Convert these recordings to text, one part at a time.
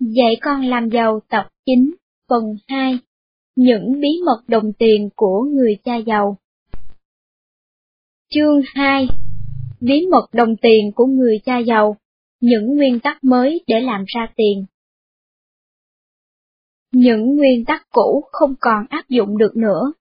Dạy con làm giàu tập 9, phần 2 Những bí mật đồng tiền của người cha giàu. Chương 2 Bí mật đồng tiền của người cha giàu Những nguyên tắc mới để làm ra tiền. Những nguyên tắc cũ không còn áp dụng được nữa.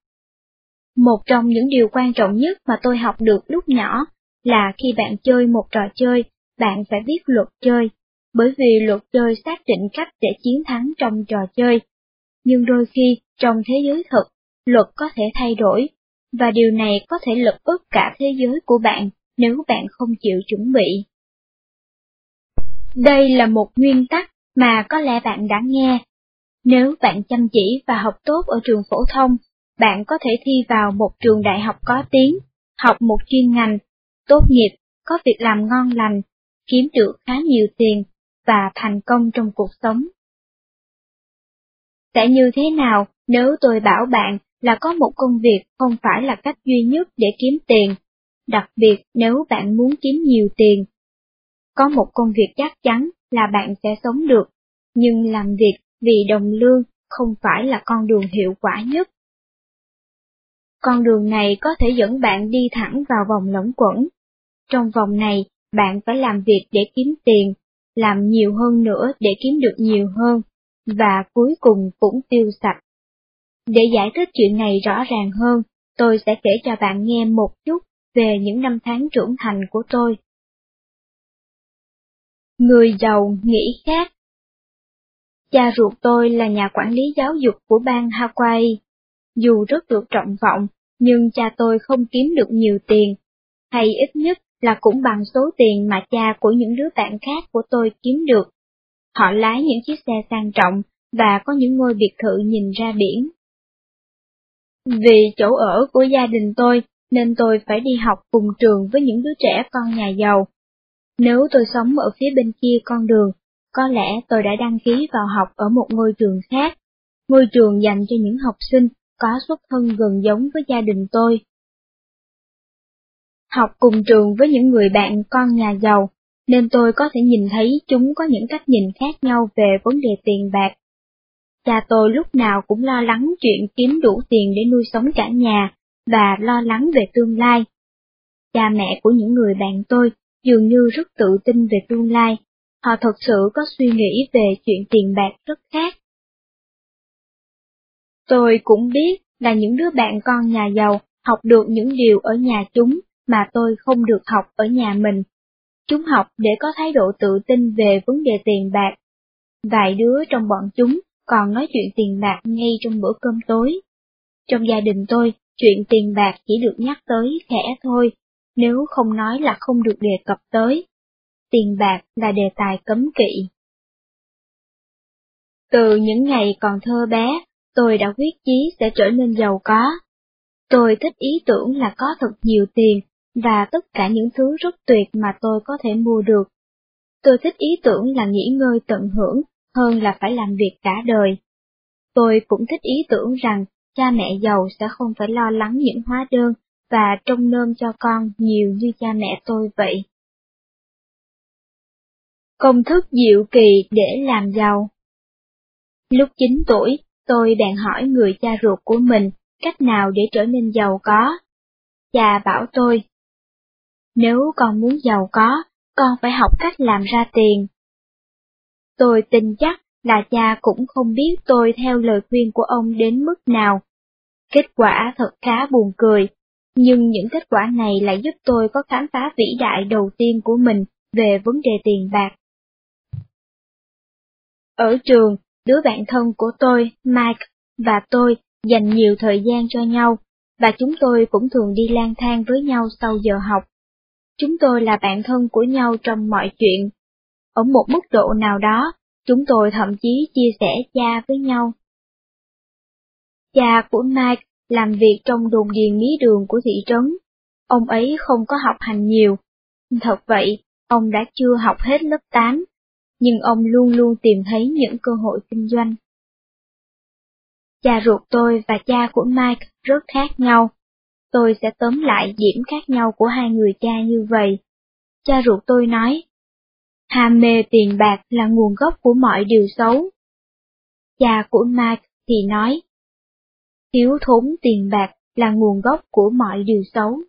Một trong những điều quan trọng nhất mà tôi học được lúc nhỏ là khi bạn chơi một trò chơi, bạn phải biết luật chơi bởi vì luật chơi xác định cách để chiến thắng trong trò chơi. Nhưng đôi khi, trong thế giới thực, luật có thể thay đổi, và điều này có thể lật úp cả thế giới của bạn nếu bạn không chịu chuẩn bị. Đây là một nguyên tắc mà có lẽ bạn đã nghe. Nếu bạn chăm chỉ và học tốt ở trường phổ thông, bạn có thể thi vào một trường đại học có tiếng, học một chuyên ngành, tốt nghiệp, có việc làm ngon lành, kiếm được khá nhiều tiền và thành công trong cuộc sống. Sẽ như thế nào nếu tôi bảo bạn là có một công việc không phải là cách duy nhất để kiếm tiền, đặc biệt nếu bạn muốn kiếm nhiều tiền. Có một công việc chắc chắn là bạn sẽ sống được, nhưng làm việc vì đồng lương không phải là con đường hiệu quả nhất. Con đường này có thể dẫn bạn đi thẳng vào vòng lẫn quẩn. Trong vòng này, bạn phải làm việc để kiếm tiền, làm nhiều hơn nữa để kiếm được nhiều hơn, và cuối cùng cũng tiêu sạch. Để giải thích chuyện này rõ ràng hơn, tôi sẽ kể cho bạn nghe một chút về những năm tháng trưởng thành của tôi. Người giàu nghĩ khác Cha ruột tôi là nhà quản lý giáo dục của bang Hawaii. Dù rất được trọng vọng, nhưng cha tôi không kiếm được nhiều tiền, hay ít nhất là cũng bằng số tiền mà cha của những đứa bạn khác của tôi kiếm được. Họ lái những chiếc xe sang trọng và có những ngôi biệt thự nhìn ra biển. Vì chỗ ở của gia đình tôi nên tôi phải đi học cùng trường với những đứa trẻ con nhà giàu. Nếu tôi sống ở phía bên kia con đường, có lẽ tôi đã đăng ký vào học ở một ngôi trường khác, ngôi trường dành cho những học sinh có xuất thân gần giống với gia đình tôi học cùng trường với những người bạn con nhà giàu, nên tôi có thể nhìn thấy chúng có những cách nhìn khác nhau về vấn đề tiền bạc. Cha tôi lúc nào cũng lo lắng chuyện kiếm đủ tiền để nuôi sống cả nhà, và lo lắng về tương lai. Cha mẹ của những người bạn tôi dường như rất tự tin về tương lai, họ thật sự có suy nghĩ về chuyện tiền bạc rất khác. Tôi cũng biết là những đứa bạn con nhà giàu học được những điều ở nhà chúng mà tôi không được học ở nhà mình. Chúng học để có thái độ tự tin về vấn đề tiền bạc. Vài đứa trong bọn chúng còn nói chuyện tiền bạc ngay trong bữa cơm tối. Trong gia đình tôi, chuyện tiền bạc chỉ được nhắc tới khẽ thôi, nếu không nói là không được đề cập tới. Tiền bạc là đề tài cấm kỵ. Từ những ngày còn thơ bé, tôi đã quyết chí sẽ trở nên giàu có. Tôi thích ý tưởng là có thật nhiều tiền và tất cả những thứ rất tuyệt mà tôi có thể mua được. Tôi thích ý tưởng là nghỉ ngơi tận hưởng hơn là phải làm việc cả đời. Tôi cũng thích ý tưởng rằng cha mẹ giàu sẽ không phải lo lắng những hóa đơn và trông nom cho con nhiều như cha mẹ tôi vậy. Công thức diệu kỳ để làm giàu Lúc 9 tuổi, tôi bèn hỏi người cha ruột của mình cách nào để trở nên giàu có. Cha bảo tôi, nếu con muốn giàu có, con phải học cách làm ra tiền. Tôi tin chắc là cha cũng không biết tôi theo lời khuyên của ông đến mức nào. Kết quả thật khá buồn cười, nhưng những kết quả này lại giúp tôi có khám phá vĩ đại đầu tiên của mình về vấn đề tiền bạc. Ở trường, đứa bạn thân của tôi, Mike, và tôi dành nhiều thời gian cho nhau, và chúng tôi cũng thường đi lang thang với nhau sau giờ học. Chúng tôi là bạn thân của nhau trong mọi chuyện. Ở một mức độ nào đó, chúng tôi thậm chí chia sẻ cha với nhau. Cha của Mike làm việc trong đồn điền mía đường của thị trấn. Ông ấy không có học hành nhiều. Thật vậy, ông đã chưa học hết lớp 8, nhưng ông luôn luôn tìm thấy những cơ hội kinh doanh. Cha ruột tôi và cha của Mike rất khác nhau. Tôi sẽ tóm lại điểm khác nhau của hai người cha như vậy. Cha ruột tôi nói, Ham mê tiền bạc là nguồn gốc của mọi điều xấu. Cha của Mark thì nói, thiếu thốn tiền bạc là nguồn gốc của mọi điều xấu.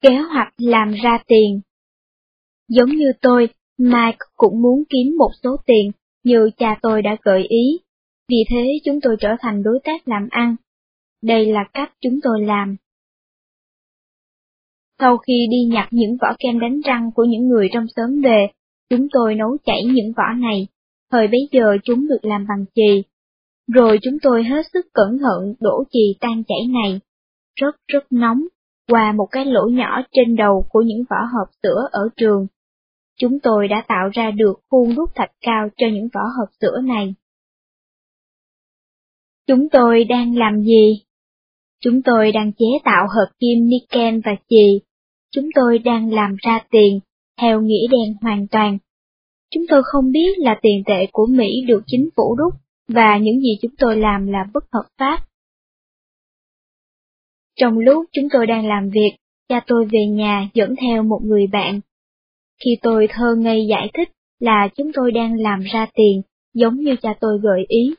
Kế hoạch làm ra tiền Giống như tôi, Mike cũng muốn kiếm một số tiền như cha tôi đã gợi ý, vì thế chúng tôi trở thành đối tác làm ăn. Đây là cách chúng tôi làm. Sau khi đi nhặt những vỏ kem đánh răng của những người trong xóm về, chúng tôi nấu chảy những vỏ này, thời bấy giờ chúng được làm bằng chì. Rồi chúng tôi hết sức cẩn thận đổ chì tan chảy này, rất rất nóng, qua một cái lỗ nhỏ trên đầu của những vỏ hộp sữa ở trường. Chúng tôi đã tạo ra được khuôn đúc thạch cao cho những vỏ hộp sữa này. Chúng tôi đang làm gì? Chúng tôi đang chế tạo hợp kim niken và chì. Chúng tôi đang làm ra tiền, theo nghĩa đen hoàn toàn. Chúng tôi không biết là tiền tệ của Mỹ được chính phủ đúc, và những gì chúng tôi làm là bất hợp pháp. Trong lúc chúng tôi đang làm việc, cha tôi về nhà dẫn theo một người bạn. Khi tôi thơ ngây giải thích là chúng tôi đang làm ra tiền, giống như cha tôi gợi ý,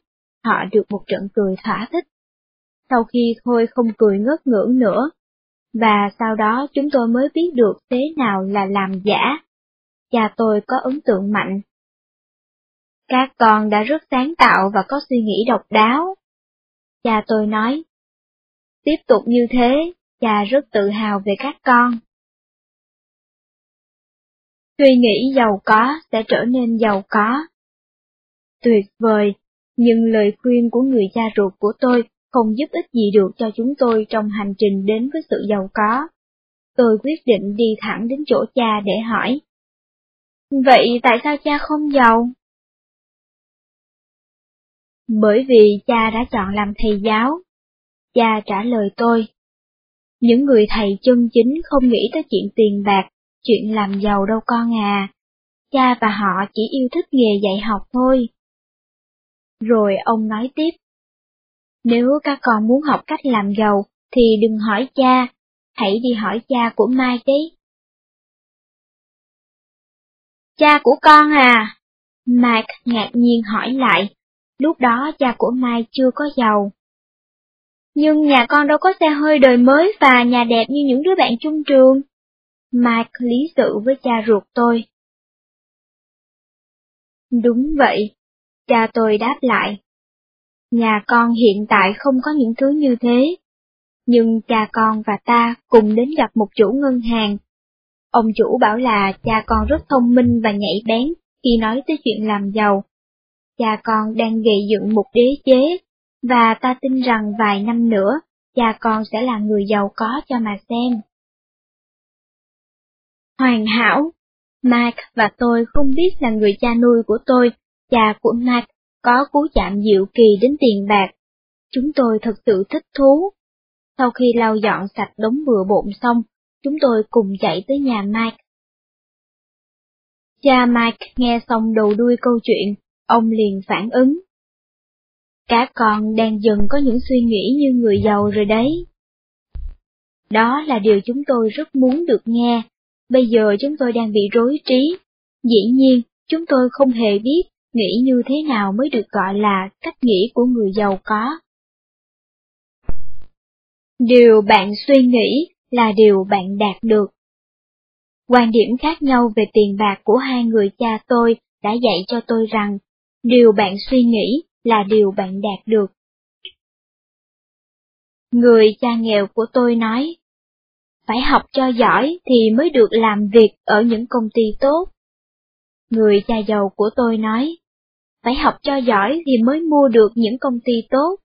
họ được một trận cười thỏa thích. Sau khi thôi không cười ngất ngưỡng nữa, và sau đó chúng tôi mới biết được thế nào là làm giả. Cha tôi có ấn tượng mạnh. Các con đã rất sáng tạo và có suy nghĩ độc đáo. Cha tôi nói, Tiếp tục như thế, cha rất tự hào về các con. Suy nghĩ giàu có sẽ trở nên giàu có. Tuyệt vời, nhưng lời khuyên của người cha ruột của tôi không giúp ích gì được cho chúng tôi trong hành trình đến với sự giàu có. Tôi quyết định đi thẳng đến chỗ cha để hỏi. Vậy tại sao cha không giàu? Bởi vì cha đã chọn làm thầy giáo, Cha trả lời tôi. Những người thầy chân chính không nghĩ tới chuyện tiền bạc, chuyện làm giàu đâu con à. Cha và họ chỉ yêu thích nghề dạy học thôi. Rồi ông nói tiếp. Nếu các con muốn học cách làm giàu, thì đừng hỏi cha, hãy đi hỏi cha của Mai đấy. Cha của con à? Mike ngạc nhiên hỏi lại, lúc đó cha của Mai chưa có giàu. Nhưng nhà con đâu có xe hơi đời mới và nhà đẹp như những đứa bạn chung trường. Mike lý sự với cha ruột tôi. Đúng vậy, cha tôi đáp lại. Nhà con hiện tại không có những thứ như thế, nhưng cha con và ta cùng đến gặp một chủ ngân hàng. Ông chủ bảo là cha con rất thông minh và nhạy bén khi nói tới chuyện làm giàu. Cha con đang gây dựng một đế chế và ta tin rằng vài năm nữa, cha con sẽ là người giàu có cho mà xem. Hoàn hảo, Mark và tôi không biết là người cha nuôi của tôi, cha của Mark, có cú chạm diệu kỳ đến tiền bạc. Chúng tôi thật sự thích thú. Sau khi lau dọn sạch đống bừa bộn xong, chúng tôi cùng chạy tới nhà Mike. Cha Mike nghe xong đầu đuôi câu chuyện, ông liền phản ứng. Các con đang dần có những suy nghĩ như người giàu rồi đấy. Đó là điều chúng tôi rất muốn được nghe. Bây giờ chúng tôi đang bị rối trí. Dĩ nhiên, chúng tôi không hề biết nghĩ như thế nào mới được gọi là cách nghĩ của người giàu có. Điều bạn suy nghĩ là điều bạn đạt được. Quan điểm khác nhau về tiền bạc của hai người cha tôi đã dạy cho tôi rằng, điều bạn suy nghĩ là điều bạn đạt được. Người cha nghèo của tôi nói, phải học cho giỏi thì mới được làm việc ở những công ty tốt. Người cha giàu của tôi nói, phải học cho giỏi thì mới mua được những công ty tốt.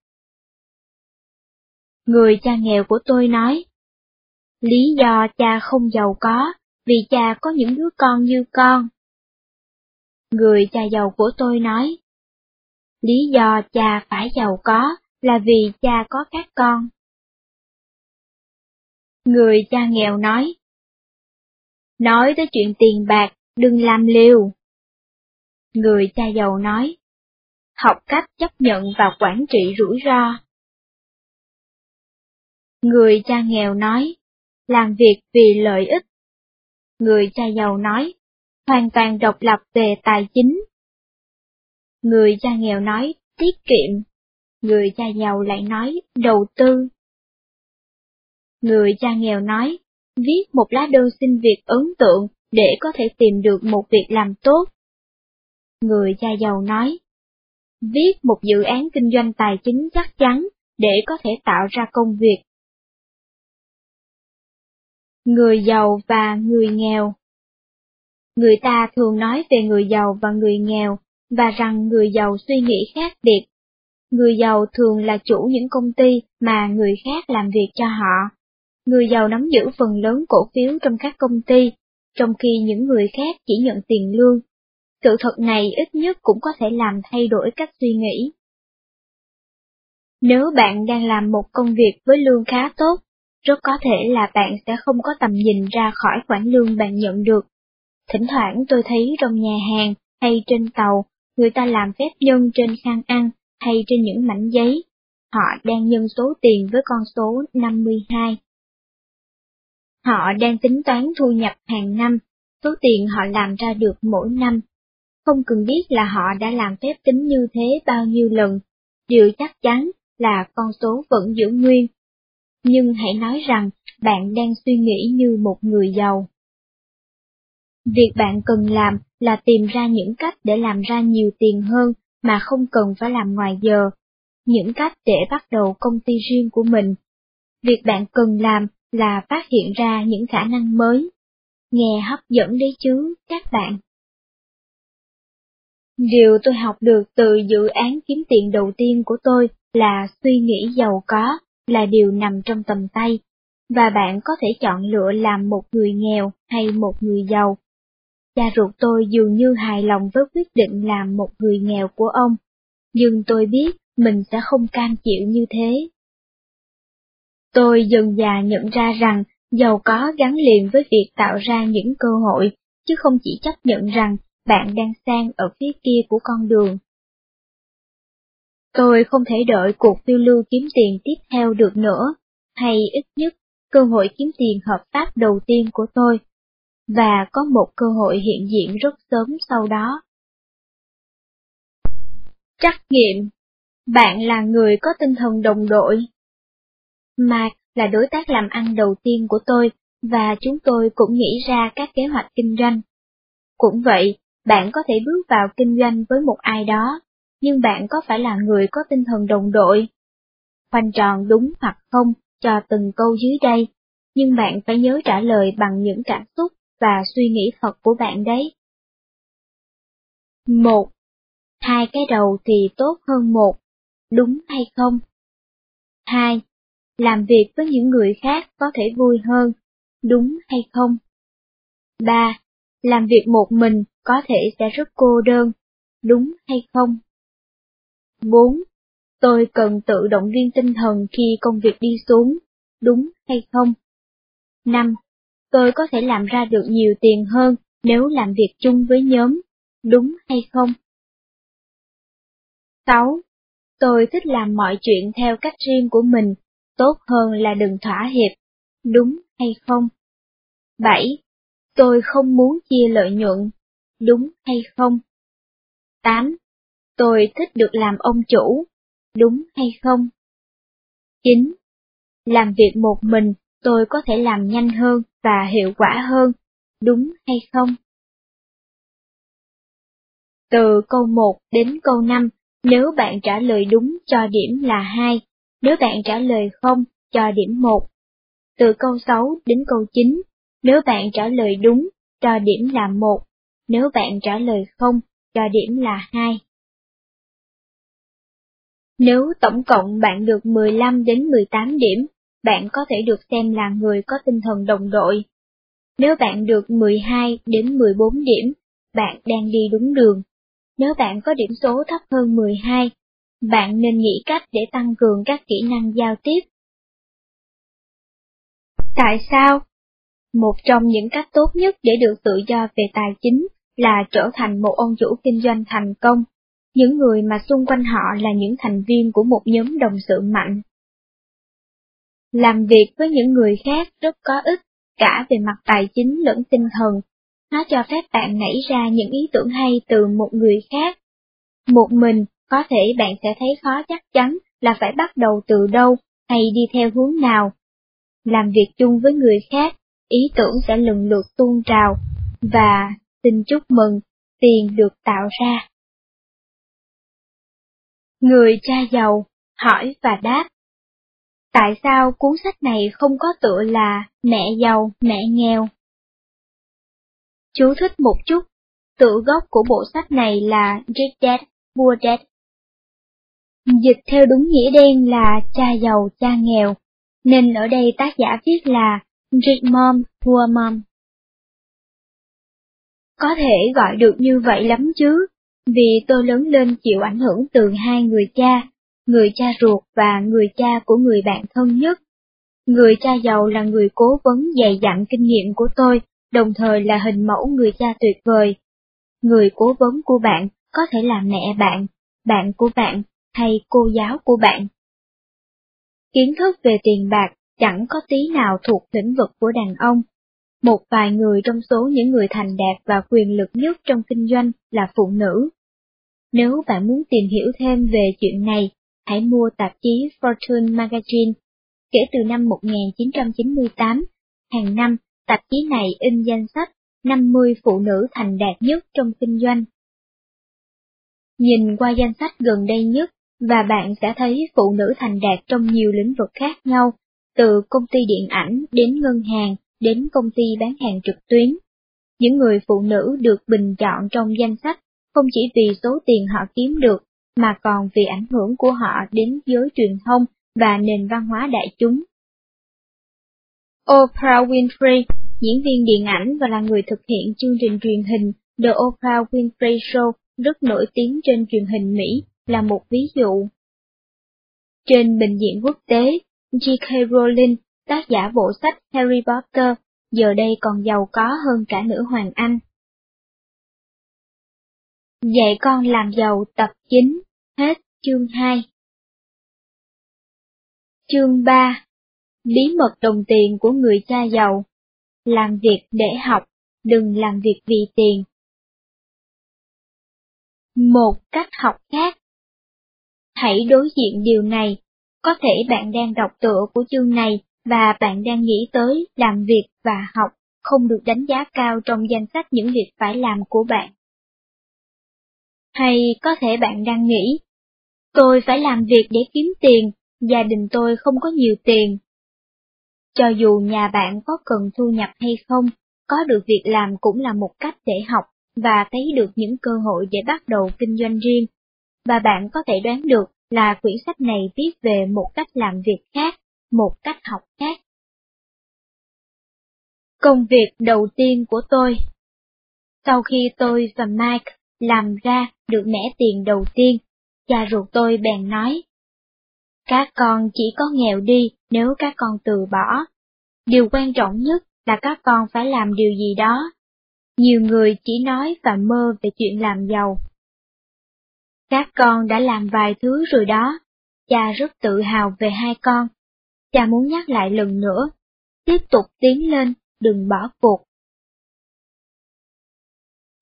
Người cha nghèo của tôi nói, lý do cha không giàu có vì cha có những đứa con như con. Người cha giàu của tôi nói, Lý do cha phải giàu có là vì cha có các con. Người cha nghèo nói, Nói tới chuyện tiền bạc, đừng làm liều. Người cha giàu nói, học cách chấp nhận và quản trị rủi ro. Người cha nghèo nói, làm việc vì lợi ích. Người cha giàu nói, hoàn toàn độc lập về tài chính. Người cha nghèo nói, tiết kiệm. Người cha giàu lại nói, đầu tư. Người cha nghèo nói, viết một lá đơn xin việc ấn tượng để có thể tìm được một việc làm tốt. Người cha giàu nói, viết một dự án kinh doanh tài chính chắc chắn để có thể tạo ra công việc. Người giàu và người nghèo Người ta thường nói về người giàu và người nghèo, và rằng người giàu suy nghĩ khác biệt. Người giàu thường là chủ những công ty mà người khác làm việc cho họ. Người giàu nắm giữ phần lớn cổ phiếu trong các công ty, trong khi những người khác chỉ nhận tiền lương. Sự thật này ít nhất cũng có thể làm thay đổi cách suy nghĩ. Nếu bạn đang làm một công việc với lương khá tốt, rất có thể là bạn sẽ không có tầm nhìn ra khỏi khoản lương bạn nhận được. Thỉnh thoảng tôi thấy trong nhà hàng hay trên tàu, người ta làm phép nhân trên khăn ăn hay trên những mảnh giấy. Họ đang nhân số tiền với con số 52. Họ đang tính toán thu nhập hàng năm, số tiền họ làm ra được mỗi năm. Không cần biết là họ đã làm phép tính như thế bao nhiêu lần, điều chắc chắn là con số vẫn giữ nguyên. Nhưng hãy nói rằng bạn đang suy nghĩ như một người giàu. Việc bạn cần làm là tìm ra những cách để làm ra nhiều tiền hơn mà không cần phải làm ngoài giờ, những cách để bắt đầu công ty riêng của mình. Việc bạn cần làm là phát hiện ra những khả năng mới. Nghe hấp dẫn đấy chứ, các bạn. Điều tôi học được từ dự án kiếm tiền đầu tiên của tôi là suy nghĩ giàu có là điều nằm trong tầm tay, và bạn có thể chọn lựa làm một người nghèo hay một người giàu. Cha ruột tôi dường như hài lòng với quyết định làm một người nghèo của ông, nhưng tôi biết mình sẽ không cam chịu như thế. Tôi dần già nhận ra rằng giàu có gắn liền với việc tạo ra những cơ hội, chứ không chỉ chấp nhận rằng bạn đang sang ở phía kia của con đường. Tôi không thể đợi cuộc phiêu lưu kiếm tiền tiếp theo được nữa, hay ít nhất cơ hội kiếm tiền hợp pháp đầu tiên của tôi, và có một cơ hội hiện diện rất sớm sau đó. Trắc nghiệm Bạn là người có tinh thần đồng đội. Mark là đối tác làm ăn đầu tiên của tôi, và chúng tôi cũng nghĩ ra các kế hoạch kinh doanh. Cũng vậy, bạn có thể bước vào kinh doanh với một ai đó, nhưng bạn có phải là người có tinh thần đồng đội? Khoanh tròn đúng hoặc không cho từng câu dưới đây, nhưng bạn phải nhớ trả lời bằng những cảm xúc và suy nghĩ thật của bạn đấy. Một, Hai cái đầu thì tốt hơn một, đúng hay không? Hai, Làm việc với những người khác có thể vui hơn, đúng hay không? Ba, làm việc một mình có thể sẽ rất cô đơn, đúng hay không? 4. Tôi cần tự động viên tinh thần khi công việc đi xuống, đúng hay không? 5. Tôi có thể làm ra được nhiều tiền hơn nếu làm việc chung với nhóm, đúng hay không? 6. Tôi thích làm mọi chuyện theo cách riêng của mình, tốt hơn là đừng thỏa hiệp, đúng hay không? 7. Tôi không muốn chia lợi nhuận, đúng hay không? 8. Tôi thích được làm ông chủ, đúng hay không? 9. Làm việc một mình, tôi có thể làm nhanh hơn và hiệu quả hơn, đúng hay không? Từ câu 1 đến câu 5, nếu bạn trả lời đúng cho điểm là 2, nếu bạn trả lời không cho điểm 1. Từ câu 6 đến câu 9, nếu bạn trả lời đúng cho điểm là 1, nếu bạn trả lời không cho điểm là 2. Nếu tổng cộng bạn được 15 đến 18 điểm, bạn có thể được xem là người có tinh thần đồng đội. Nếu bạn được 12 đến 14 điểm, bạn đang đi đúng đường. Nếu bạn có điểm số thấp hơn 12, bạn nên nghĩ cách để tăng cường các kỹ năng giao tiếp. Tại sao? Một trong những cách tốt nhất để được tự do về tài chính là trở thành một ông chủ kinh doanh thành công những người mà xung quanh họ là những thành viên của một nhóm đồng sự mạnh. Làm việc với những người khác rất có ích, cả về mặt tài chính lẫn tinh thần. Nó cho phép bạn nảy ra những ý tưởng hay từ một người khác. Một mình, có thể bạn sẽ thấy khó chắc chắn là phải bắt đầu từ đâu hay đi theo hướng nào. Làm việc chung với người khác, ý tưởng sẽ lần lượt tuôn trào, và xin chúc mừng, tiền được tạo ra. Người cha giàu, hỏi và đáp. Tại sao cuốn sách này không có tựa là Mẹ giàu, mẹ nghèo? Chú thích một chút, tựa gốc của bộ sách này là Rich Dad, Poor Dad. Dịch theo đúng nghĩa đen là cha giàu, cha nghèo, nên ở đây tác giả viết là Rich Mom, Poor Mom. Có thể gọi được như vậy lắm chứ, vì tôi lớn lên chịu ảnh hưởng từ hai người cha, người cha ruột và người cha của người bạn thân nhất. Người cha giàu là người cố vấn dày dặn kinh nghiệm của tôi, đồng thời là hình mẫu người cha tuyệt vời. Người cố vấn của bạn có thể là mẹ bạn, bạn của bạn hay cô giáo của bạn. Kiến thức về tiền bạc chẳng có tí nào thuộc lĩnh vực của đàn ông. Một vài người trong số những người thành đạt và quyền lực nhất trong kinh doanh là phụ nữ. Nếu bạn muốn tìm hiểu thêm về chuyện này, hãy mua tạp chí Fortune Magazine. Kể từ năm 1998, hàng năm, tạp chí này in danh sách 50 phụ nữ thành đạt nhất trong kinh doanh. Nhìn qua danh sách gần đây nhất, và bạn sẽ thấy phụ nữ thành đạt trong nhiều lĩnh vực khác nhau, từ công ty điện ảnh đến ngân hàng, đến công ty bán hàng trực tuyến. Những người phụ nữ được bình chọn trong danh sách không chỉ vì số tiền họ kiếm được, mà còn vì ảnh hưởng của họ đến giới truyền thông và nền văn hóa đại chúng. Oprah Winfrey, diễn viên điện ảnh và là người thực hiện chương trình truyền hình The Oprah Winfrey Show rất nổi tiếng trên truyền hình Mỹ, là một ví dụ. Trên bình diện quốc tế, J.K. Rowling, tác giả bộ sách Harry Potter, giờ đây còn giàu có hơn cả nữ hoàng Anh. Dạy con làm giàu tập 9, hết chương 2. Chương 3 Bí mật đồng tiền của người cha giàu Làm việc để học, đừng làm việc vì tiền. Một cách học khác Hãy đối diện điều này, có thể bạn đang đọc tựa của chương này và bạn đang nghĩ tới làm việc và học không được đánh giá cao trong danh sách những việc phải làm của bạn. Hay có thể bạn đang nghĩ, tôi phải làm việc để kiếm tiền, gia đình tôi không có nhiều tiền. Cho dù nhà bạn có cần thu nhập hay không, có được việc làm cũng là một cách để học và thấy được những cơ hội để bắt đầu kinh doanh riêng. Và bạn có thể đoán được là quyển sách này viết về một cách làm việc khác, một cách học khác. Công việc đầu tiên của tôi Sau khi tôi và Mike làm ra được mẻ tiền đầu tiên, cha ruột tôi bèn nói. Các con chỉ có nghèo đi nếu các con từ bỏ. Điều quan trọng nhất là các con phải làm điều gì đó. Nhiều người chỉ nói và mơ về chuyện làm giàu. Các con đã làm vài thứ rồi đó. Cha rất tự hào về hai con. Cha muốn nhắc lại lần nữa. Tiếp tục tiến lên, đừng bỏ cuộc.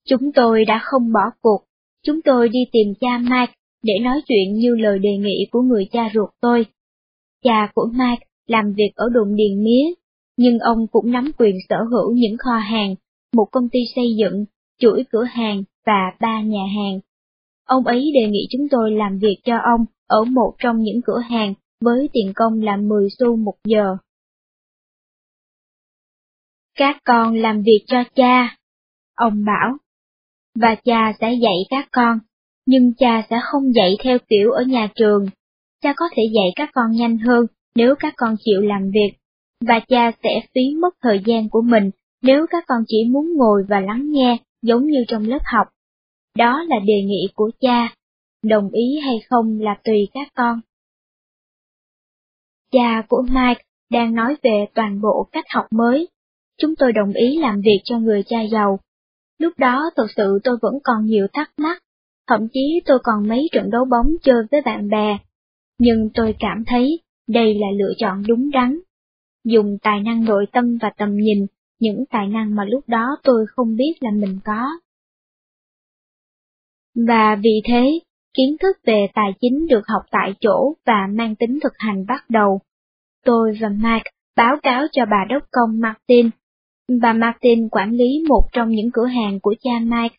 Chúng tôi đã không bỏ cuộc, chúng tôi đi tìm cha Mike để nói chuyện như lời đề nghị của người cha ruột tôi. Cha của Mike làm việc ở đồn điền mía, nhưng ông cũng nắm quyền sở hữu những kho hàng, một công ty xây dựng, chuỗi cửa hàng và ba nhà hàng. Ông ấy đề nghị chúng tôi làm việc cho ông ở một trong những cửa hàng với tiền công là 10 xu một giờ. Các con làm việc cho cha, ông bảo và cha sẽ dạy các con, nhưng cha sẽ không dạy theo kiểu ở nhà trường. Cha có thể dạy các con nhanh hơn nếu các con chịu làm việc, và cha sẽ phí mất thời gian của mình nếu các con chỉ muốn ngồi và lắng nghe giống như trong lớp học. Đó là đề nghị của cha, đồng ý hay không là tùy các con. Cha của Mike đang nói về toàn bộ cách học mới. Chúng tôi đồng ý làm việc cho người cha giàu Lúc đó thật sự tôi vẫn còn nhiều thắc mắc, thậm chí tôi còn mấy trận đấu bóng chơi với bạn bè. Nhưng tôi cảm thấy đây là lựa chọn đúng đắn. Dùng tài năng nội tâm và tầm nhìn những tài năng mà lúc đó tôi không biết là mình có. Và vì thế, kiến thức về tài chính được học tại chỗ và mang tính thực hành bắt đầu. Tôi và Mike báo cáo cho bà đốc công Martin. Bà Martin quản lý một trong những cửa hàng của cha Mike.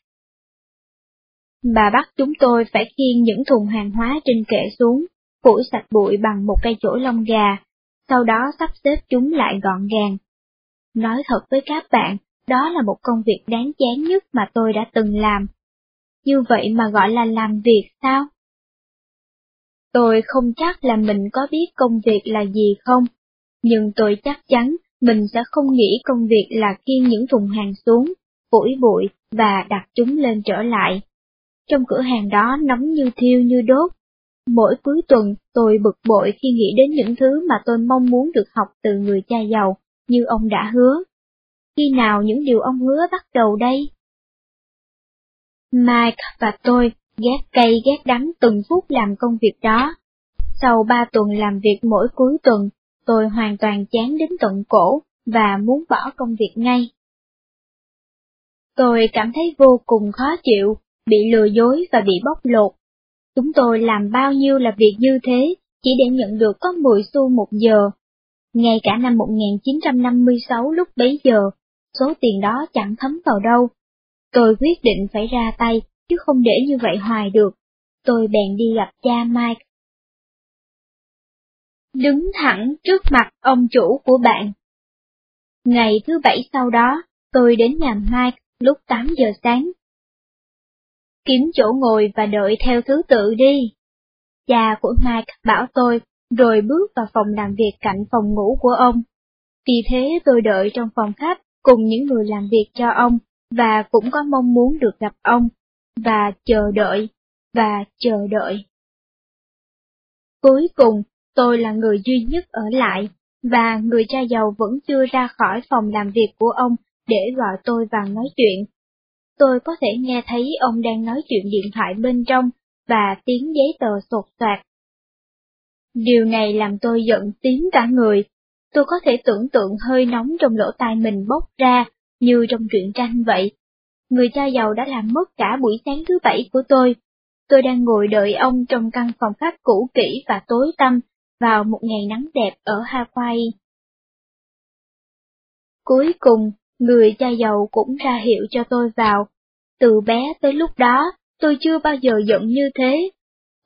Bà bắt chúng tôi phải khiêng những thùng hàng hóa trên kệ xuống, phủi sạch bụi bằng một cây chổi lông gà, sau đó sắp xếp chúng lại gọn gàng. Nói thật với các bạn, đó là một công việc đáng chán nhất mà tôi đã từng làm. Như vậy mà gọi là làm việc sao? Tôi không chắc là mình có biết công việc là gì không, nhưng tôi chắc chắn mình sẽ không nghĩ công việc là khiêng những thùng hàng xuống, phủi bụi và đặt chúng lên trở lại. Trong cửa hàng đó nóng như thiêu như đốt. Mỗi cuối tuần tôi bực bội khi nghĩ đến những thứ mà tôi mong muốn được học từ người cha giàu, như ông đã hứa. Khi nào những điều ông hứa bắt đầu đây? Mike và tôi ghét cay ghét đắng từng phút làm công việc đó. Sau ba tuần làm việc mỗi cuối tuần, tôi hoàn toàn chán đến tận cổ và muốn bỏ công việc ngay. Tôi cảm thấy vô cùng khó chịu, bị lừa dối và bị bóc lột. Chúng tôi làm bao nhiêu là việc như thế, chỉ để nhận được có 10 xu một giờ. Ngay cả năm 1956 lúc bấy giờ, số tiền đó chẳng thấm vào đâu. Tôi quyết định phải ra tay, chứ không để như vậy hoài được. Tôi bèn đi gặp cha Mike. Đứng thẳng trước mặt ông chủ của bạn. Ngày thứ bảy sau đó, tôi đến nhà Mike lúc 8 giờ sáng. Kiếm chỗ ngồi và đợi theo thứ tự đi. Cha của Mike bảo tôi, rồi bước vào phòng làm việc cạnh phòng ngủ của ông. Vì thế tôi đợi trong phòng khách cùng những người làm việc cho ông, và cũng có mong muốn được gặp ông, và chờ đợi, và chờ đợi. Cuối cùng, tôi là người duy nhất ở lại, và người cha giàu vẫn chưa ra khỏi phòng làm việc của ông để gọi tôi vào nói chuyện. Tôi có thể nghe thấy ông đang nói chuyện điện thoại bên trong, và tiếng giấy tờ sột soạt. Điều này làm tôi giận tím cả người. Tôi có thể tưởng tượng hơi nóng trong lỗ tai mình bốc ra, như trong truyện tranh vậy. Người cha giàu đã làm mất cả buổi sáng thứ bảy của tôi. Tôi đang ngồi đợi ông trong căn phòng khách cũ kỹ và tối tăm, vào một ngày nắng đẹp ở Hawaii. Cuối cùng, người cha giàu cũng ra hiệu cho tôi vào. Từ bé tới lúc đó, tôi chưa bao giờ giận như thế.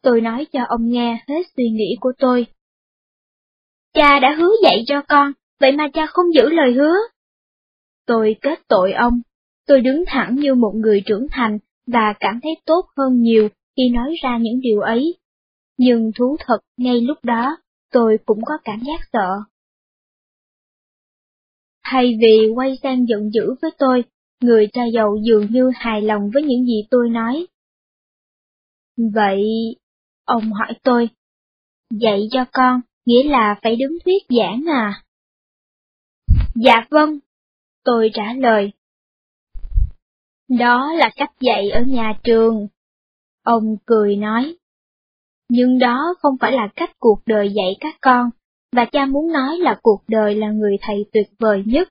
Tôi nói cho ông nghe hết suy nghĩ của tôi. Cha đã hứa dạy cho con, vậy mà cha không giữ lời hứa. Tôi kết tội ông. Tôi đứng thẳng như một người trưởng thành và cảm thấy tốt hơn nhiều khi nói ra những điều ấy. Nhưng thú thật ngay lúc đó, tôi cũng có cảm giác sợ. Thay vì quay sang giận dữ với tôi, người cha giàu dường như hài lòng với những gì tôi nói. Vậy, ông hỏi tôi, dạy cho con, nghĩa là phải đứng thuyết giảng à? Dạ vâng, tôi trả lời. Đó là cách dạy ở nhà trường. Ông cười nói. Nhưng đó không phải là cách cuộc đời dạy các con, và cha muốn nói là cuộc đời là người thầy tuyệt vời nhất.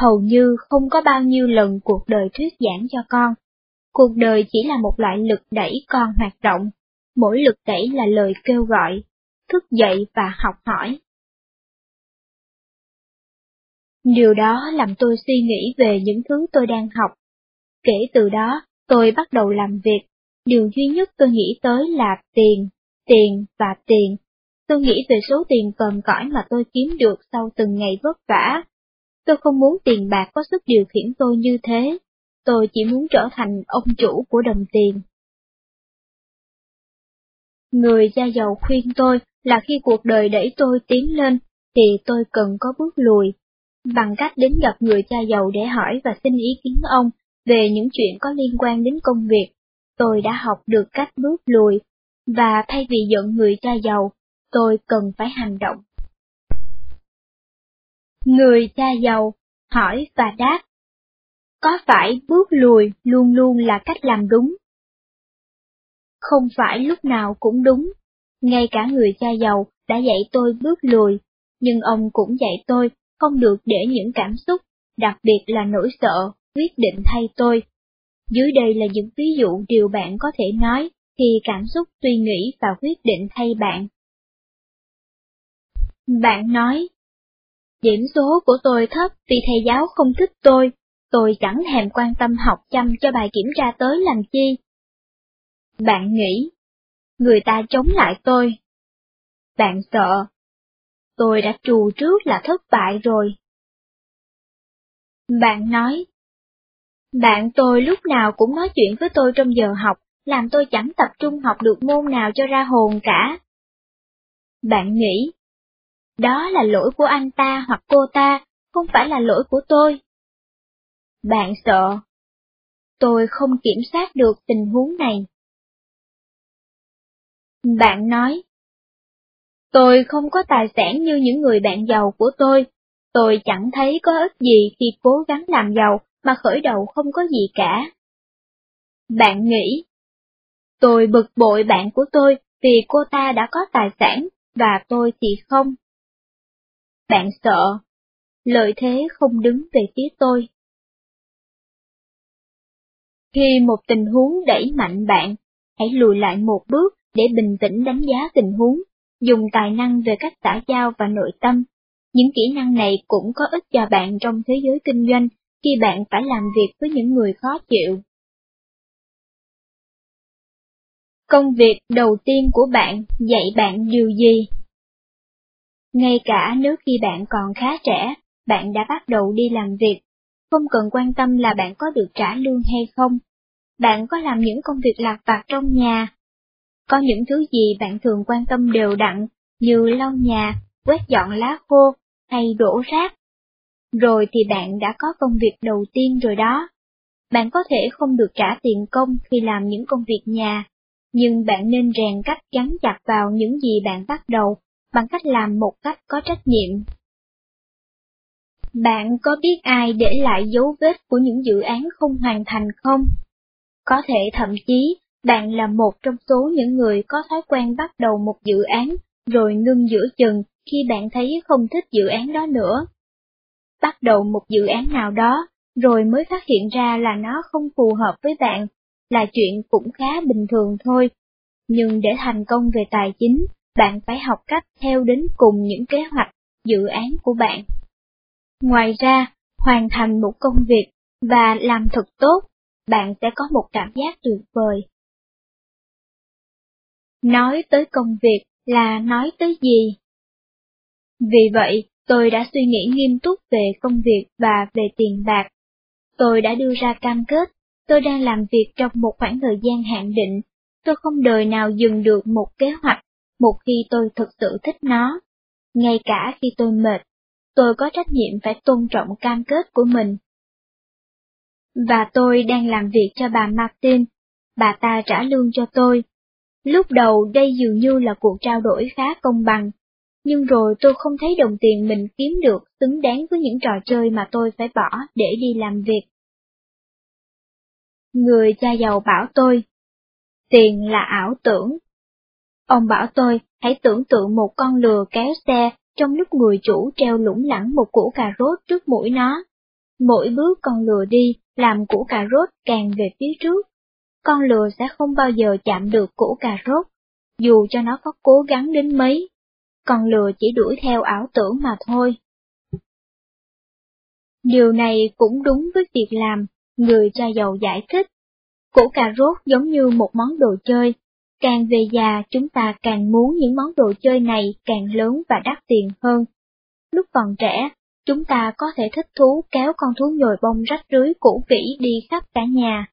Hầu như không có bao nhiêu lần cuộc đời thuyết giảng cho con. Cuộc đời chỉ là một loại lực đẩy con hoạt động, mỗi lực đẩy là lời kêu gọi, thức dậy và học hỏi. Điều đó làm tôi suy nghĩ về những thứ tôi đang học. Kể từ đó, tôi bắt đầu làm việc, điều duy nhất tôi nghĩ tới là tiền, tiền và tiền. Tôi nghĩ về số tiền còm cõi mà tôi kiếm được sau từng ngày vất vả. Tôi không muốn tiền bạc có sức điều khiển tôi như thế, tôi chỉ muốn trở thành ông chủ của đồng tiền. Người gia giàu khuyên tôi là khi cuộc đời đẩy tôi tiến lên, thì tôi cần có bước lùi. Bằng cách đến gặp người cha giàu để hỏi và xin ý kiến ông về những chuyện có liên quan đến công việc, tôi đã học được cách bước lùi, và thay vì giận người cha giàu, tôi cần phải hành động. Người cha giàu hỏi và đáp. Có phải bước lùi luôn luôn là cách làm đúng? Không phải lúc nào cũng đúng. Ngay cả người cha giàu đã dạy tôi bước lùi, nhưng ông cũng dạy tôi không được để những cảm xúc đặc biệt là nỗi sợ, quyết định thay tôi. Dưới đây là những ví dụ điều bạn có thể nói khi cảm xúc suy nghĩ và quyết định thay bạn. Bạn nói, điểm số của tôi thấp vì thầy giáo không thích tôi, tôi chẳng thèm quan tâm học chăm cho bài kiểm tra tới làm chi. Bạn nghĩ, người ta chống lại tôi. Bạn sợ, tôi đã trù trước là thất bại rồi. Bạn nói, bạn tôi lúc nào cũng nói chuyện với tôi trong giờ học, làm tôi chẳng tập trung học được môn nào cho ra hồn cả. Bạn nghĩ, đó là lỗi của anh ta hoặc cô ta, không phải là lỗi của tôi. Bạn sợ. Tôi không kiểm soát được tình huống này. Bạn nói. Tôi không có tài sản như những người bạn giàu của tôi. Tôi chẳng thấy có ích gì khi cố gắng làm giàu mà khởi đầu không có gì cả. Bạn nghĩ. Tôi bực bội bạn của tôi vì cô ta đã có tài sản và tôi thì không. Bạn sợ. Lợi thế không đứng về phía tôi. Khi một tình huống đẩy mạnh bạn, hãy lùi lại một bước để bình tĩnh đánh giá tình huống, dùng tài năng về cách xã giao và nội tâm. Những kỹ năng này cũng có ích cho bạn trong thế giới kinh doanh khi bạn phải làm việc với những người khó chịu. Công việc đầu tiên của bạn dạy bạn điều gì? Ngay cả nếu khi bạn còn khá trẻ, bạn đã bắt đầu đi làm việc, không cần quan tâm là bạn có được trả lương hay không. Bạn có làm những công việc lạc vặt trong nhà. Có những thứ gì bạn thường quan tâm đều đặn, như lau nhà, quét dọn lá khô, hay đổ rác. Rồi thì bạn đã có công việc đầu tiên rồi đó. Bạn có thể không được trả tiền công khi làm những công việc nhà, nhưng bạn nên rèn cách gắn chặt vào những gì bạn bắt đầu bằng cách làm một cách có trách nhiệm. Bạn có biết ai để lại dấu vết của những dự án không hoàn thành không? Có thể thậm chí, bạn là một trong số những người có thói quen bắt đầu một dự án, rồi ngưng giữa chừng khi bạn thấy không thích dự án đó nữa. Bắt đầu một dự án nào đó, rồi mới phát hiện ra là nó không phù hợp với bạn, là chuyện cũng khá bình thường thôi. Nhưng để thành công về tài chính, bạn phải học cách theo đến cùng những kế hoạch, dự án của bạn. Ngoài ra, hoàn thành một công việc và làm thật tốt, bạn sẽ có một cảm giác tuyệt vời. Nói tới công việc là nói tới gì? Vì vậy, tôi đã suy nghĩ nghiêm túc về công việc và về tiền bạc. Tôi đã đưa ra cam kết, tôi đang làm việc trong một khoảng thời gian hạn định, tôi không đời nào dừng được một kế hoạch một khi tôi thực sự thích nó. Ngay cả khi tôi mệt, tôi có trách nhiệm phải tôn trọng cam kết của mình. Và tôi đang làm việc cho bà Martin, bà ta trả lương cho tôi. Lúc đầu đây dường như là cuộc trao đổi khá công bằng, nhưng rồi tôi không thấy đồng tiền mình kiếm được xứng đáng với những trò chơi mà tôi phải bỏ để đi làm việc. Người cha giàu bảo tôi, tiền là ảo tưởng, Ông bảo tôi hãy tưởng tượng một con lừa kéo xe trong lúc người chủ treo lủng lẳng một củ cà rốt trước mũi nó. Mỗi bước con lừa đi làm củ cà rốt càng về phía trước. Con lừa sẽ không bao giờ chạm được củ cà rốt, dù cho nó có cố gắng đến mấy. Con lừa chỉ đuổi theo ảo tưởng mà thôi. Điều này cũng đúng với việc làm, người cha giàu giải thích. Củ cà rốt giống như một món đồ chơi, Càng về già chúng ta càng muốn những món đồ chơi này càng lớn và đắt tiền hơn. Lúc còn trẻ, chúng ta có thể thích thú kéo con thú nhồi bông rách rưới cũ kỹ đi khắp cả nhà.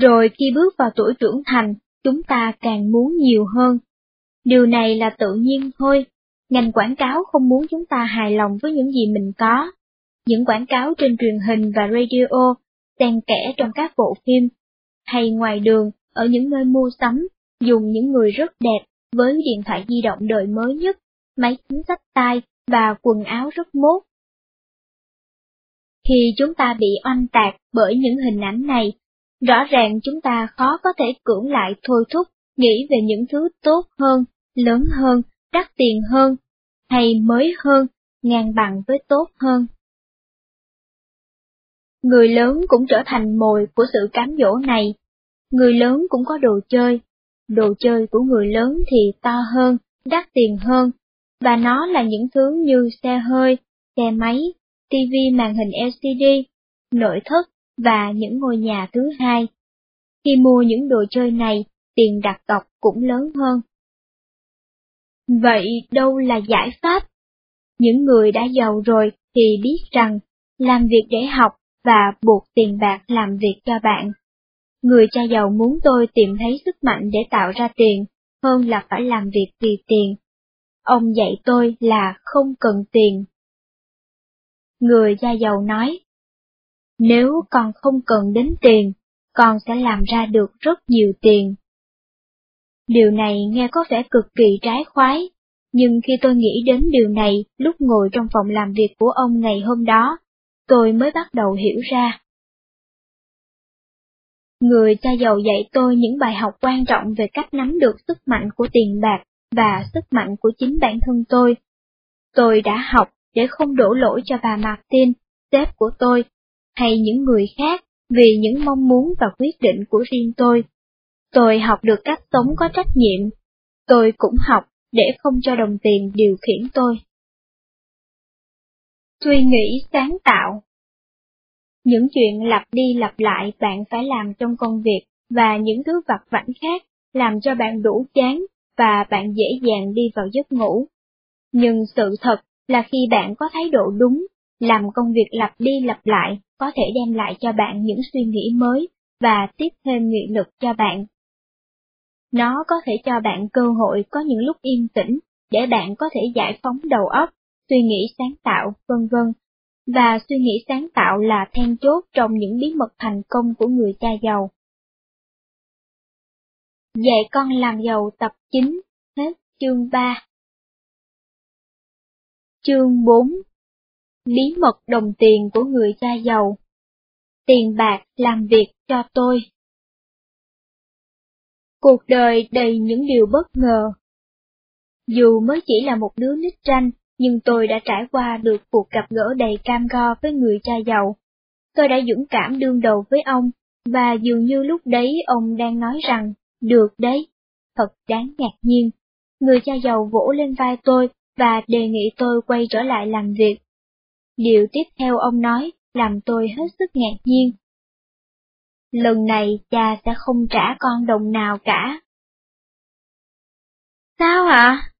Rồi khi bước vào tuổi trưởng thành, chúng ta càng muốn nhiều hơn. Điều này là tự nhiên thôi, ngành quảng cáo không muốn chúng ta hài lòng với những gì mình có. Những quảng cáo trên truyền hình và radio, xen kẽ trong các bộ phim, hay ngoài đường ở những nơi mua sắm, dùng những người rất đẹp với điện thoại di động đời mới nhất, máy tính sách tay và quần áo rất mốt. Khi chúng ta bị oanh tạc bởi những hình ảnh này, rõ ràng chúng ta khó có thể cưỡng lại thôi thúc, nghĩ về những thứ tốt hơn, lớn hơn, đắt tiền hơn, hay mới hơn, ngang bằng với tốt hơn. Người lớn cũng trở thành mồi của sự cám dỗ này. Người lớn cũng có đồ chơi. Đồ chơi của người lớn thì to hơn, đắt tiền hơn, và nó là những thứ như xe hơi, xe máy, TV màn hình LCD, nội thất và những ngôi nhà thứ hai. Khi mua những đồ chơi này, tiền đặt cọc cũng lớn hơn. Vậy đâu là giải pháp? Những người đã giàu rồi thì biết rằng làm việc để học và buộc tiền bạc làm việc cho bạn. Người cha giàu muốn tôi tìm thấy sức mạnh để tạo ra tiền, hơn là phải làm việc vì tiền. Ông dạy tôi là không cần tiền. Người cha giàu nói, nếu con không cần đến tiền, con sẽ làm ra được rất nhiều tiền. Điều này nghe có vẻ cực kỳ trái khoái, nhưng khi tôi nghĩ đến điều này lúc ngồi trong phòng làm việc của ông ngày hôm đó, tôi mới bắt đầu hiểu ra. Người cha giàu dạy tôi những bài học quan trọng về cách nắm được sức mạnh của tiền bạc và sức mạnh của chính bản thân tôi. Tôi đã học để không đổ lỗi cho bà Martin, sếp của tôi, hay những người khác vì những mong muốn và quyết định của riêng tôi. Tôi học được cách sống có trách nhiệm. Tôi cũng học để không cho đồng tiền điều khiển tôi. Suy nghĩ sáng tạo Những chuyện lặp đi lặp lại bạn phải làm trong công việc và những thứ vặt vảnh khác làm cho bạn đủ chán và bạn dễ dàng đi vào giấc ngủ. Nhưng sự thật là khi bạn có thái độ đúng, làm công việc lặp đi lặp lại có thể đem lại cho bạn những suy nghĩ mới và tiếp thêm nghị lực cho bạn. Nó có thể cho bạn cơ hội có những lúc yên tĩnh để bạn có thể giải phóng đầu óc, suy nghĩ sáng tạo, vân vân. Và suy nghĩ sáng tạo là then chốt trong những bí mật thành công của người cha giàu. Dạy con làm giàu tập 9, hết chương 3. Chương 4 Bí mật đồng tiền của người cha giàu Tiền bạc làm việc cho tôi Cuộc đời đầy những điều bất ngờ. Dù mới chỉ là một đứa nít tranh, nhưng tôi đã trải qua được cuộc gặp gỡ đầy cam go với người cha giàu. Tôi đã dũng cảm đương đầu với ông, và dường như lúc đấy ông đang nói rằng, được đấy, thật đáng ngạc nhiên. Người cha giàu vỗ lên vai tôi và đề nghị tôi quay trở lại làm việc. Điều tiếp theo ông nói làm tôi hết sức ngạc nhiên lần này cha sẽ không trả con đồng nào cả. Sao ạ?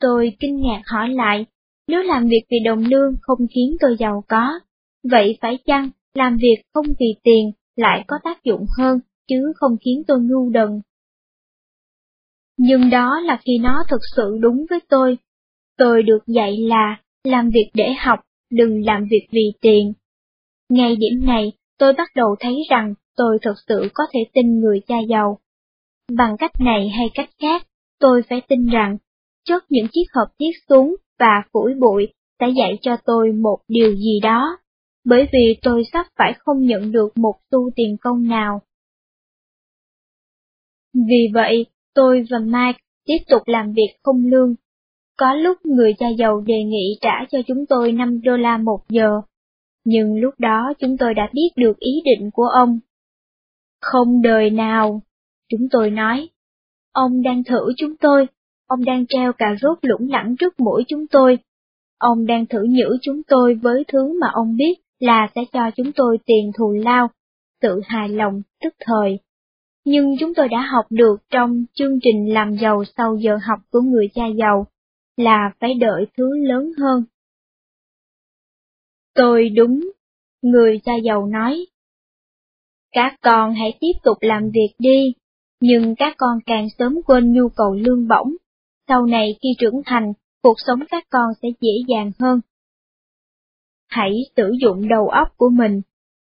Tôi kinh ngạc hỏi lại, nếu làm việc vì đồng lương không khiến tôi giàu có, vậy phải chăng làm việc không vì tiền lại có tác dụng hơn, chứ không khiến tôi ngu đần? Nhưng đó là khi nó thực sự đúng với tôi. Tôi được dạy là làm việc để học, đừng làm việc vì tiền. Ngay điểm này, tôi bắt đầu thấy rằng tôi thật sự có thể tin người cha giàu. Bằng cách này hay cách khác, tôi phải tin rằng, chất những chiếc hộp chiếc xuống và phủi bụi sẽ dạy cho tôi một điều gì đó, bởi vì tôi sắp phải không nhận được một xu tiền công nào. Vì vậy, tôi và Mike tiếp tục làm việc không lương. Có lúc người cha giàu đề nghị trả cho chúng tôi 5 đô la một giờ, nhưng lúc đó chúng tôi đã biết được ý định của ông không đời nào, chúng tôi nói. Ông đang thử chúng tôi, ông đang treo cà rốt lủng lẳng trước mũi chúng tôi. Ông đang thử nhử chúng tôi với thứ mà ông biết là sẽ cho chúng tôi tiền thù lao, tự hài lòng tức thời. Nhưng chúng tôi đã học được trong chương trình làm giàu sau giờ học của người cha giàu, là phải đợi thứ lớn hơn. Tôi đúng, người cha giàu nói, các con hãy tiếp tục làm việc đi, nhưng các con càng sớm quên nhu cầu lương bổng. Sau này khi trưởng thành, cuộc sống các con sẽ dễ dàng hơn. Hãy sử dụng đầu óc của mình.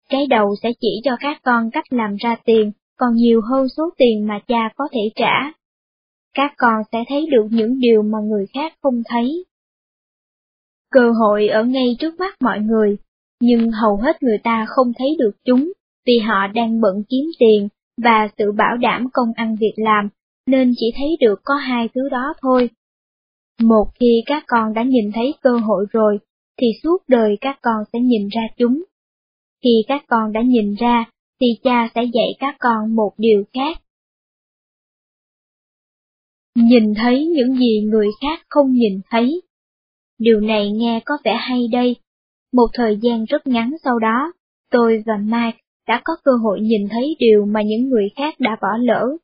Cái đầu sẽ chỉ cho các con cách làm ra tiền, còn nhiều hơn số tiền mà cha có thể trả. Các con sẽ thấy được những điều mà người khác không thấy. Cơ hội ở ngay trước mắt mọi người, nhưng hầu hết người ta không thấy được chúng vì họ đang bận kiếm tiền và sự bảo đảm công ăn việc làm, nên chỉ thấy được có hai thứ đó thôi. Một khi các con đã nhìn thấy cơ hội rồi, thì suốt đời các con sẽ nhìn ra chúng. khi các con đã nhìn ra, thì cha sẽ dạy các con một điều khác. Nhìn thấy những gì người khác không nhìn thấy. Điều này nghe có vẻ hay đây. Một thời gian rất ngắn sau đó, tôi và Mike đã có cơ hội nhìn thấy điều mà những người khác đã bỏ lỡ.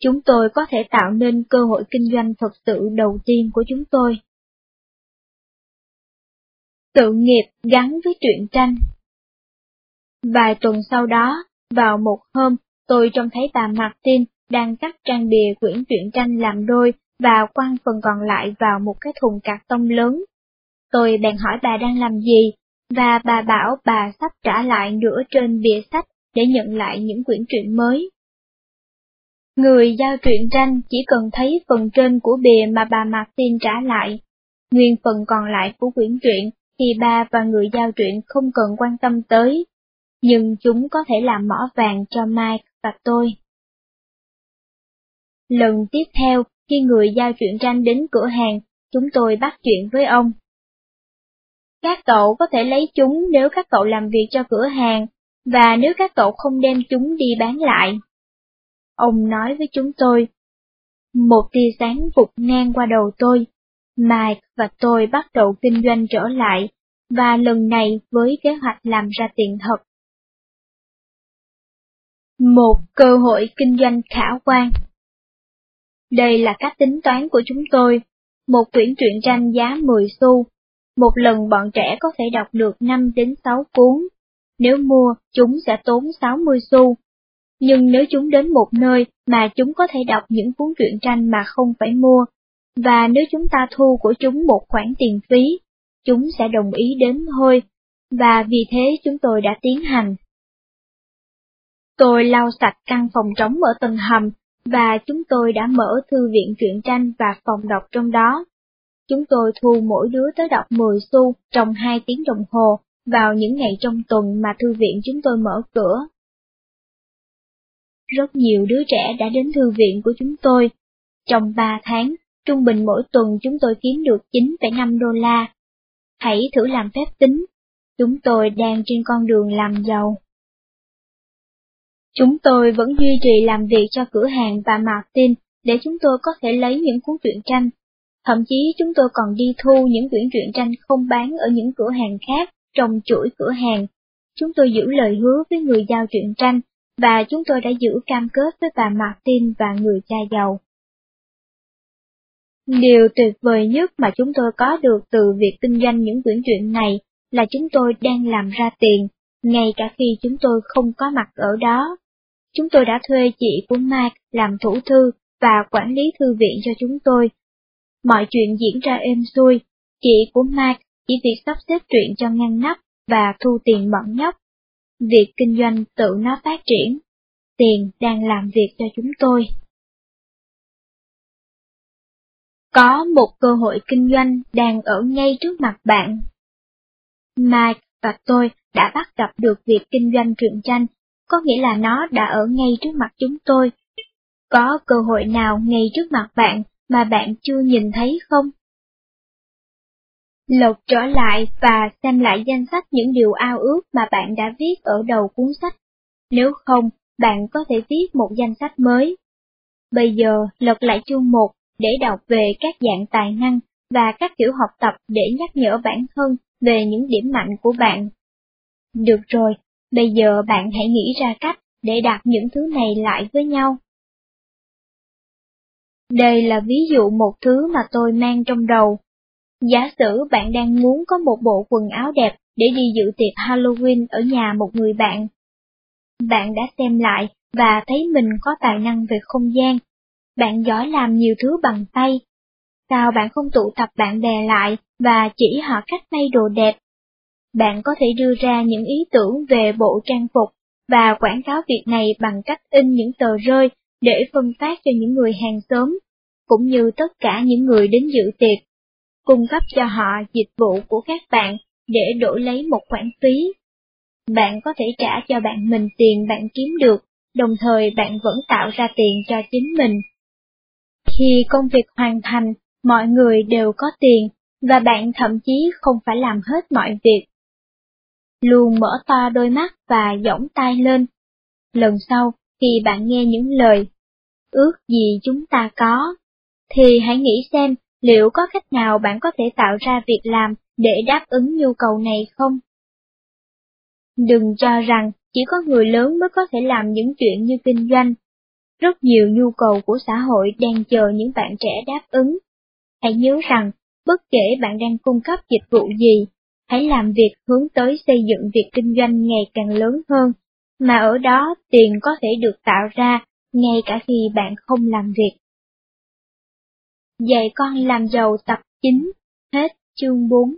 Chúng tôi có thể tạo nên cơ hội kinh doanh thật sự đầu tiên của chúng tôi. Tự nghiệp gắn với truyện tranh Vài tuần sau đó, vào một hôm, tôi trông thấy bà Martin đang cắt trang bìa quyển truyện tranh làm đôi và quăng phần còn lại vào một cái thùng cạc tông lớn. Tôi bèn hỏi bà đang làm gì, và bà bảo bà sắp trả lại nửa trên bìa sách để nhận lại những quyển truyện mới. Người giao truyện tranh chỉ cần thấy phần trên của bìa mà bà Martin trả lại. Nguyên phần còn lại của quyển truyện thì bà và người giao truyện không cần quan tâm tới, nhưng chúng có thể làm mỏ vàng cho Mike và tôi. Lần tiếp theo, khi người giao truyện tranh đến cửa hàng, chúng tôi bắt chuyện với ông. Các cậu có thể lấy chúng nếu các cậu làm việc cho cửa hàng, và nếu các cậu không đem chúng đi bán lại. Ông nói với chúng tôi. Một tia sáng vụt ngang qua đầu tôi. Mike và tôi bắt đầu kinh doanh trở lại, và lần này với kế hoạch làm ra tiền thật. Một cơ hội kinh doanh khả quan đây là cách tính toán của chúng tôi. Một quyển truyện tranh giá 10 xu. Một lần bọn trẻ có thể đọc được 5 đến 6 cuốn. Nếu mua, chúng sẽ tốn 60 xu. Nhưng nếu chúng đến một nơi mà chúng có thể đọc những cuốn truyện tranh mà không phải mua, và nếu chúng ta thu của chúng một khoản tiền phí, chúng sẽ đồng ý đến thôi, và vì thế chúng tôi đã tiến hành. Tôi lau sạch căn phòng trống ở tầng hầm, và chúng tôi đã mở thư viện truyện tranh và phòng đọc trong đó. Chúng tôi thu mỗi đứa tới đọc 10 xu trong 2 tiếng đồng hồ vào những ngày trong tuần mà thư viện chúng tôi mở cửa. Rất nhiều đứa trẻ đã đến thư viện của chúng tôi. Trong 3 tháng, trung bình mỗi tuần chúng tôi kiếm được 9,5 đô la. Hãy thử làm phép tính. Chúng tôi đang trên con đường làm giàu. Chúng tôi vẫn duy trì làm việc cho cửa hàng và Martin để chúng tôi có thể lấy những cuốn truyện tranh. Thậm chí chúng tôi còn đi thu những quyển truyện tranh không bán ở những cửa hàng khác trong chuỗi cửa hàng. Chúng tôi giữ lời hứa với người giao truyện tranh, và chúng tôi đã giữ cam kết với bà Martin và người cha giàu. Điều tuyệt vời nhất mà chúng tôi có được từ việc kinh doanh những quyển truyện này là chúng tôi đang làm ra tiền, ngay cả khi chúng tôi không có mặt ở đó. Chúng tôi đã thuê chị của Mark làm thủ thư và quản lý thư viện cho chúng tôi. Mọi chuyện diễn ra êm xuôi, chị của Mark chỉ việc sắp xếp truyện cho ngăn nắp và thu tiền bận nhóc. Việc kinh doanh tự nó phát triển, tiền đang làm việc cho chúng tôi. Có một cơ hội kinh doanh đang ở ngay trước mặt bạn. Mike và tôi đã bắt gặp được việc kinh doanh truyện tranh, có nghĩa là nó đã ở ngay trước mặt chúng tôi. Có cơ hội nào ngay trước mặt bạn mà bạn chưa nhìn thấy không? Lột trở lại và xem lại danh sách những điều ao ước mà bạn đã viết ở đầu cuốn sách. Nếu không, bạn có thể viết một danh sách mới. Bây giờ, lật lại chương 1 để đọc về các dạng tài năng và các kiểu học tập để nhắc nhở bản thân về những điểm mạnh của bạn. Được rồi, bây giờ bạn hãy nghĩ ra cách để đặt những thứ này lại với nhau. Đây là ví dụ một thứ mà tôi mang trong đầu Giả sử bạn đang muốn có một bộ quần áo đẹp để đi dự tiệc Halloween ở nhà một người bạn. Bạn đã xem lại và thấy mình có tài năng về không gian. Bạn giỏi làm nhiều thứ bằng tay. Sao bạn không tụ tập bạn bè lại và chỉ họ cách may đồ đẹp? Bạn có thể đưa ra những ý tưởng về bộ trang phục và quảng cáo việc này bằng cách in những tờ rơi để phân phát cho những người hàng xóm, cũng như tất cả những người đến dự tiệc cung cấp cho họ dịch vụ của các bạn để đổi lấy một khoản phí. Bạn có thể trả cho bạn mình tiền bạn kiếm được, đồng thời bạn vẫn tạo ra tiền cho chính mình. Khi công việc hoàn thành, mọi người đều có tiền, và bạn thậm chí không phải làm hết mọi việc luôn mở to đôi mắt và giỏng tay lên. Lần sau, khi bạn nghe những lời, ước gì chúng ta có, thì hãy nghĩ xem liệu có cách nào bạn có thể tạo ra việc làm để đáp ứng nhu cầu này không? Đừng cho rằng chỉ có người lớn mới có thể làm những chuyện như kinh doanh. Rất nhiều nhu cầu của xã hội đang chờ những bạn trẻ đáp ứng. Hãy nhớ rằng, bất kể bạn đang cung cấp dịch vụ gì, hãy làm việc hướng tới xây dựng việc kinh doanh ngày càng lớn hơn, mà ở đó tiền có thể được tạo ra ngay cả khi bạn không làm việc. Dạy con làm giàu tập 9, hết chương 4